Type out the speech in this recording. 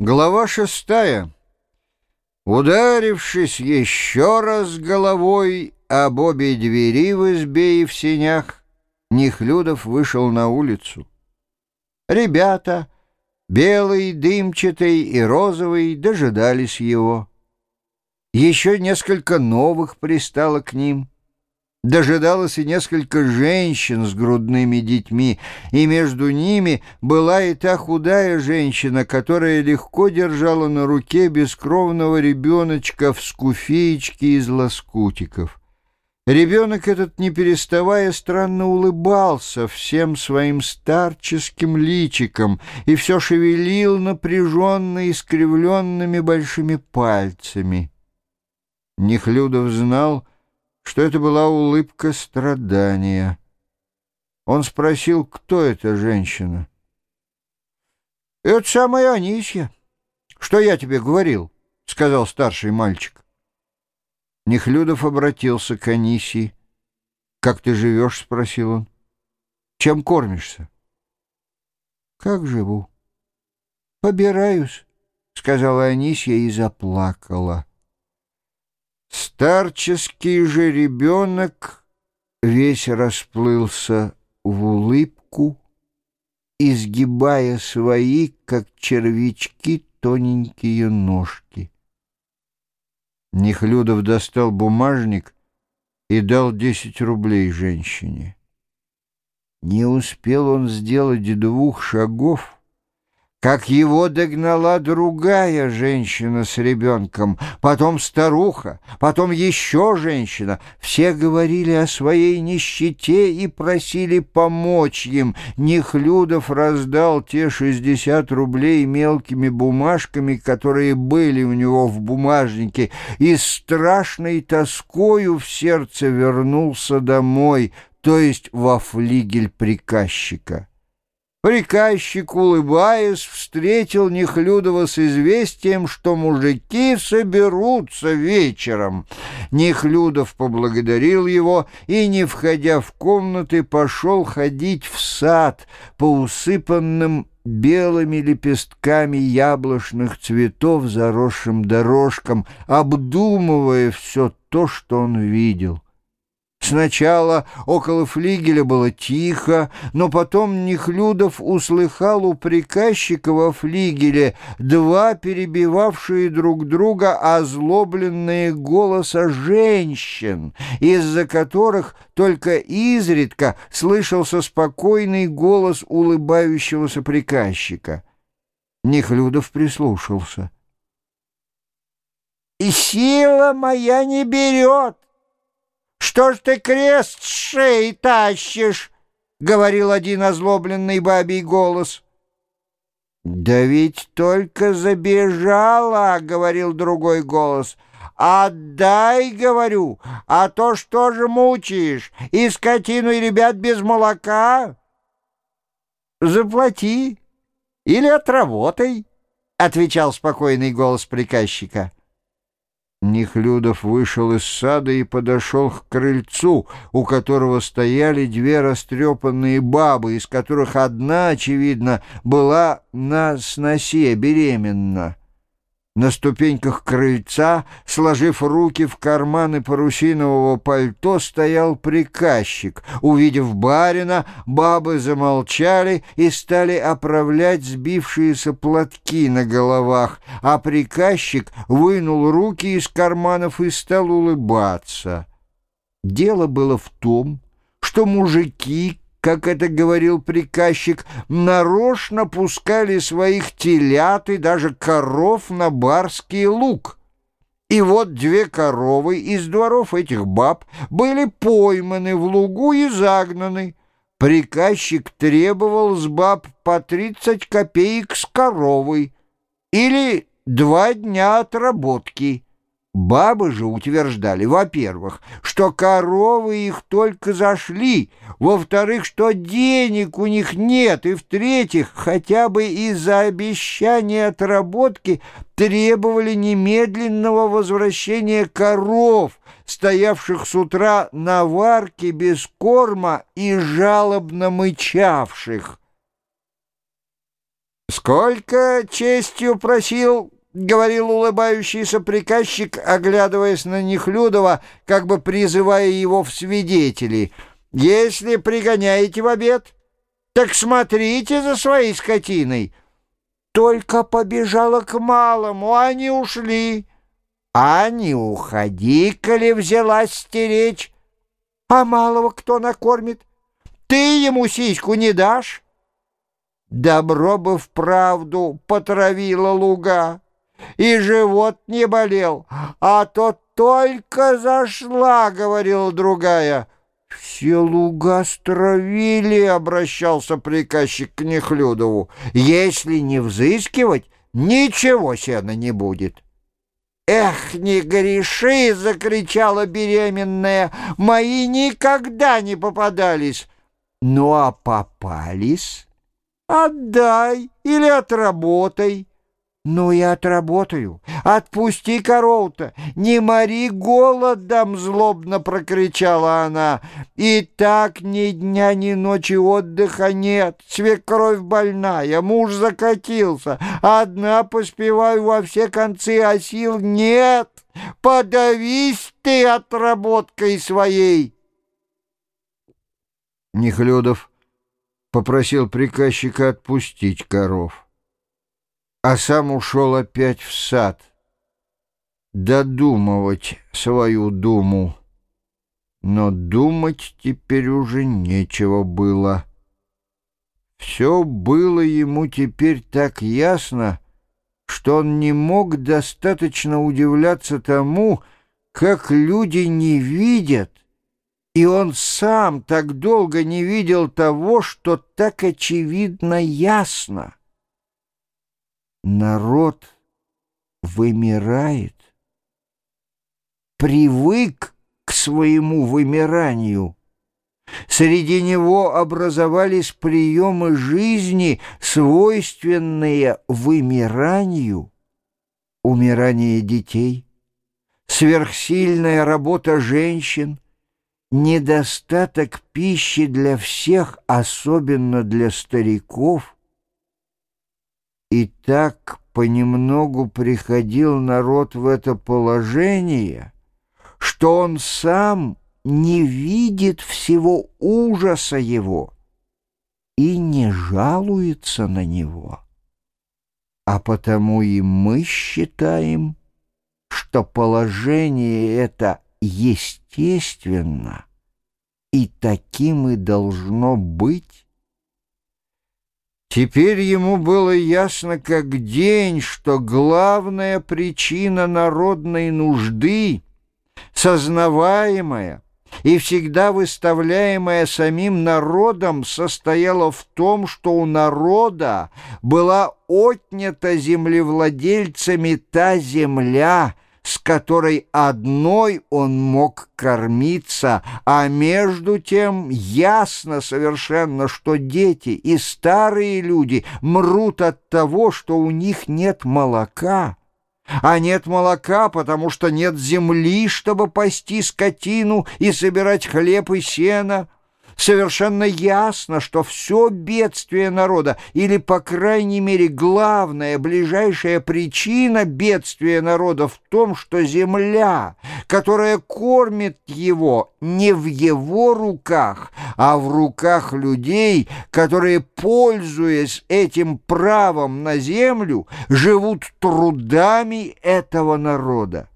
Глава шестая. Ударившись еще раз головой об обе двери в избе и в сенях, Нехлюдов вышел на улицу. Ребята, белый, дымчатый и розовый, дожидались его. Еще несколько новых пристало к ним — Дожидалось и несколько женщин с грудными детьми, и между ними была и та худая женщина, которая легко держала на руке бескровного ребеночка в скуфеечке из лоскутиков. Ребенок этот, не переставая, странно улыбался всем своим старческим личиком и все шевелил напряженно искривленными большими пальцами. Нехлюдов знал, что это была улыбка страдания. Он спросил, кто эта женщина. «Это самая Анисья. Что я тебе говорил?» — сказал старший мальчик. Нехлюдов обратился к Анисии. «Как ты живешь?» — спросил он. «Чем кормишься?» «Как живу?» «Побираюсь», — сказала Анисья и заплакала. Старческий же ребенок весь расплылся в улыбку, изгибая свои, как червячки, тоненькие ножки. Нехлюдов достал бумажник и дал десять рублей женщине. Не успел он сделать двух шагов — как его догнала другая женщина с ребенком, потом старуха, потом еще женщина. Все говорили о своей нищете и просили помочь им. Нехлюдов раздал те шестьдесят рублей мелкими бумажками, которые были у него в бумажнике, и страшной тоскою в сердце вернулся домой, то есть во флигель приказчика. Приказчик, улыбаясь, встретил Нехлюдова с известием, что мужики соберутся вечером. Нехлюдов поблагодарил его и, не входя в комнаты, пошел ходить в сад по усыпанным белыми лепестками яблочных цветов заросшим дорожкам, обдумывая все то, что он видел. Сначала около флигеля было тихо, но потом Нехлюдов услыхал у приказчика во флигеле два перебивавшие друг друга озлобленные голоса женщин, из-за которых только изредка слышался спокойный голос улыбающегося приказчика. Нехлюдов прислушался. «И сила моя не берет!» «Что ж ты крест с шеи тащишь?» — говорил один озлобленный бабий голос. «Да ведь только забежала!» — говорил другой голос. «Отдай, — говорю, — а то что же мучаешь? И скотину, и ребят без молока?» «Заплати или отработай», — отвечал спокойный голос приказчика. Нехлюдов вышел из сада и подошел к крыльцу, у которого стояли две растрепанные бабы, из которых одна, очевидно, была на сносе беременна. На ступеньках крыльца, сложив руки в карманы парусинового пальто, стоял приказчик. Увидев барина, бабы замолчали и стали оправлять сбившиеся платки на головах, а приказчик вынул руки из карманов и стал улыбаться. Дело было в том, что мужики, как это говорил приказчик, нарочно пускали своих телят и даже коров на барский луг. И вот две коровы из дворов этих баб были пойманы в лугу и загнаны. Приказчик требовал с баб по тридцать копеек с коровой или два дня отработки. Бабы же утверждали, во-первых, что коровы их только зашли, во-вторых, что денег у них нет, и в-третьих, хотя бы из-за обещания отработки требовали немедленного возвращения коров, стоявших с утра на варке без корма и жалобно мычавших. «Сколько честью просил?» — говорил улыбающийся приказчик, оглядываясь на Нехлюдова, как бы призывая его в свидетели. «Если пригоняете в обед, так смотрите за своей скотиной. Только побежала к малому, они ушли. А не уходи, коли взялась стеречь. А малого кто накормит? Ты ему сиську не дашь?» Добро бы вправду потравила луга, и живот не болел, а то только зашла, — говорила другая. «Все луга стравили», — обращался приказчик к Нехлюдову. «Если не взыскивать, ничего сена не будет». «Эх, не греши!» — закричала беременная. «Мои никогда не попадались». «Ну а попались?» Отдай или отработай. Ну и отработаю. Отпусти коров-то. Не мори голодом, злобно прокричала она. И так ни дня, ни ночи отдыха нет. Свекровь больная, муж закатился. Одна поспеваю во все концы, а сил нет. Подавись ты отработкой своей. Нехлюдов попросил приказчика отпустить коров, а сам ушел опять в сад, додумывать свою думу. Но думать теперь уже нечего было. Все было ему теперь так ясно, что он не мог достаточно удивляться тому, как люди не видят, и он сам так долго не видел того, что так очевидно ясно. Народ вымирает, привык к своему вымиранию. Среди него образовались приемы жизни, свойственные вымиранию, умирание детей, сверхсильная работа женщин — недостаток пищи для всех, особенно для стариков. И так понемногу приходил народ в это положение, что он сам не видит всего ужаса его и не жалуется на него. А потому и мы считаем, что положение это естественно, и таким и должно быть. Теперь ему было ясно как день, что главная причина народной нужды, сознаваемая и всегда выставляемая самим народом, состояла в том, что у народа была отнята землевладельцами та земля, с которой одной он мог кормиться, а между тем ясно совершенно, что дети и старые люди мрут от того, что у них нет молока. А нет молока, потому что нет земли, чтобы пасти скотину и собирать хлеб и сено, совершенно ясно, что все бедствие народа, или, по крайней мере, главная, ближайшая причина бедствия народа в том, что земля, которая кормит его, не в его руках, а в руках людей, которые, пользуясь этим правом на землю, живут трудами этого народа.